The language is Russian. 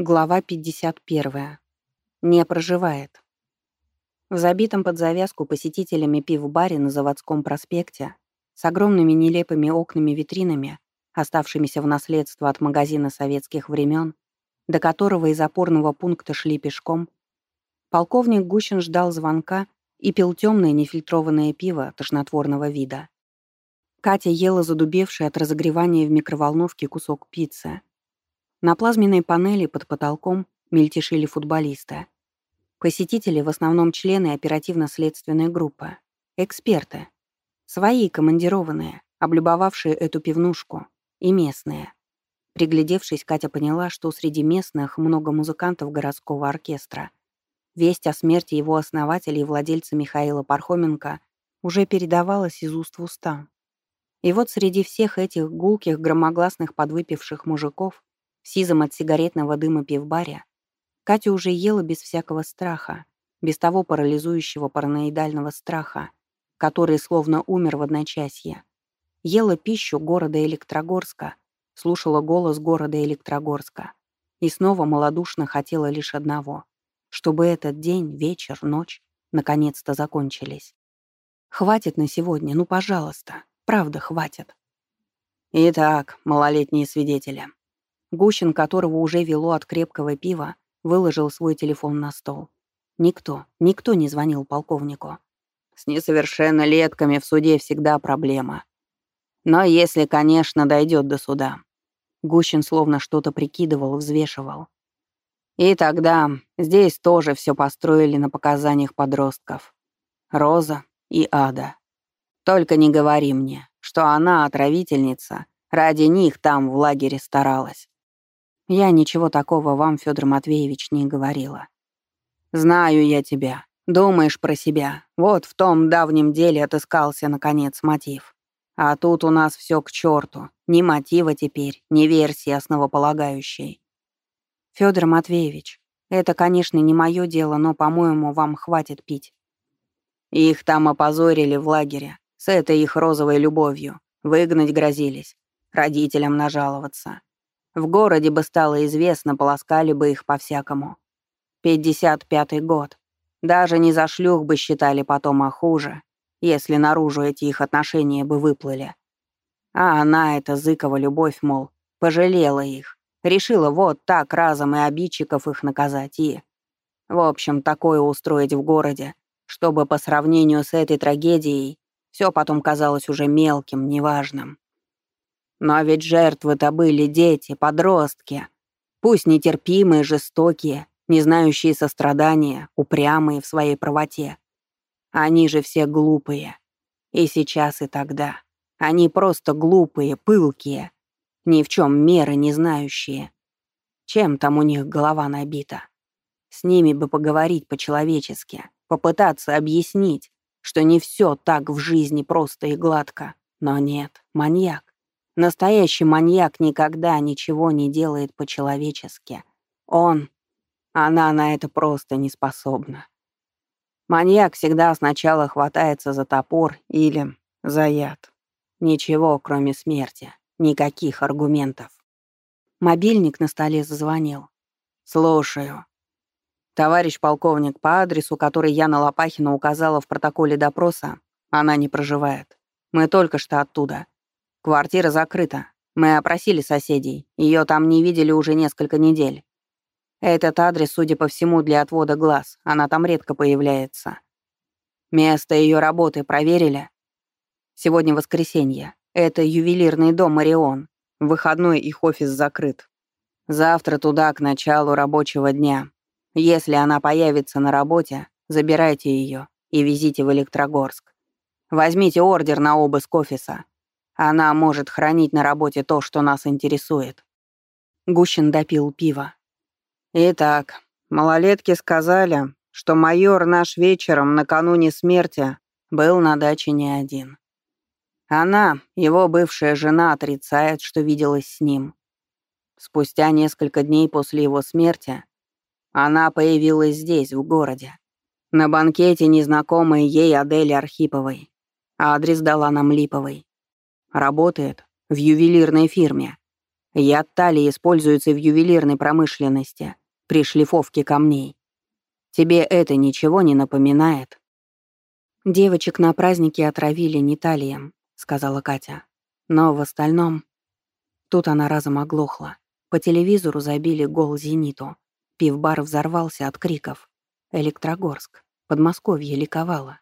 Глава 51. Не проживает. В забитом под завязку посетителями пив-баре на заводском проспекте с огромными нелепыми окнами-витринами, оставшимися в наследство от магазина советских времен, до которого из опорного пункта шли пешком, полковник Гущин ждал звонка и пил темное нефильтрованное пиво тошнотворного вида. Катя ела задубевший от разогревания в микроволновке кусок пиццы — на плазменной панели под потолком мельтешили футболисты. Посетители в основном члены оперативно-следственной группы. Эксперты. Свои командированные, облюбовавшие эту пивнушку. И местные. Приглядевшись, Катя поняла, что среди местных много музыкантов городского оркестра. Весть о смерти его основателя и владельца Михаила Пархоменко уже передавалась из уст в уста. И вот среди всех этих гулких, громогласных подвыпивших мужиков в сизом от сигаретного дыма пивбаре, Катя уже ела без всякого страха, без того парализующего параноидального страха, который словно умер в одночасье. Ела пищу города Электрогорска, слушала голос города Электрогорска и снова малодушно хотела лишь одного — чтобы этот день, вечер, ночь наконец-то закончились. Хватит на сегодня, ну, пожалуйста. Правда, хватит. Итак, малолетние свидетели. Гущин, которого уже вело от крепкого пива, выложил свой телефон на стол. Никто, никто не звонил полковнику. С несовершеннолетками в суде всегда проблема. Но если, конечно, дойдет до суда. Гущин словно что-то прикидывал, взвешивал. И тогда здесь тоже все построили на показаниях подростков. Роза и Ада. Только не говори мне, что она, отравительница, ради них там в лагере старалась. Я ничего такого вам, Федор Матвеевич, не говорила. Знаю я тебя. Думаешь про себя. Вот в том давнем деле отыскался, наконец, мотив. А тут у нас все к черту. Ни мотива теперь, ни версии основополагающей. Федор Матвеевич, это, конечно, не мое дело, но, по-моему, вам хватит пить. Их там опозорили в лагере. С этой их розовой любовью. Выгнать грозились. Родителям нажаловаться. В городе бы стало известно, полоскали бы их по-всякому. 55-й год. Даже не за шлюх бы считали потом, а хуже, если наружу эти их отношения бы выплыли. А она, эта Зыкова любовь, мол, пожалела их. Решила вот так разом и обидчиков их наказать и... В общем, такое устроить в городе, чтобы по сравнению с этой трагедией все потом казалось уже мелким, неважным. Но ведь жертвы-то были дети, подростки. Пусть нетерпимые, жестокие, не знающие сострадания, упрямые в своей правоте. Они же все глупые. И сейчас, и тогда. Они просто глупые, пылкие, ни в чем меры не знающие. Чем там у них голова набита? С ними бы поговорить по-человечески, попытаться объяснить, что не все так в жизни просто и гладко. Но нет, маньяк. Настоящий маньяк никогда ничего не делает по-человечески. Он... Она на это просто не способна. Маньяк всегда сначала хватается за топор или за яд. Ничего, кроме смерти. Никаких аргументов. Мобильник на столе зазвонил. «Слушаю. Товарищ полковник, по адресу, который Яна Лопахина указала в протоколе допроса, она не проживает. Мы только что оттуда. Квартира закрыта. Мы опросили соседей. Ее там не видели уже несколько недель. Этот адрес, судя по всему, для отвода глаз. Она там редко появляется. Место ее работы проверили? Сегодня воскресенье. Это ювелирный дом «Марион». Выходной их офис закрыт. Завтра туда к началу рабочего дня. Если она появится на работе, забирайте ее и везите в Электрогорск. Возьмите ордер на обыск офиса. Она может хранить на работе то, что нас интересует». Гущин допил пиво. «Итак, малолетки сказали, что майор наш вечером накануне смерти был на даче не один. Она, его бывшая жена, отрицает, что виделась с ним. Спустя несколько дней после его смерти она появилась здесь, в городе. На банкете незнакомой ей Адели Архиповой. Адрес дала нам Липовой. Работает в ювелирной фирме. Яд талии используется в ювелирной промышленности, при шлифовке камней. Тебе это ничего не напоминает?» «Девочек на празднике отравили не талием», — сказала Катя. «Но в остальном...» Тут она разом оглохла. По телевизору забили гол «Зениту». Пивбар взорвался от криков. Электрогорск. Подмосковье ликовало.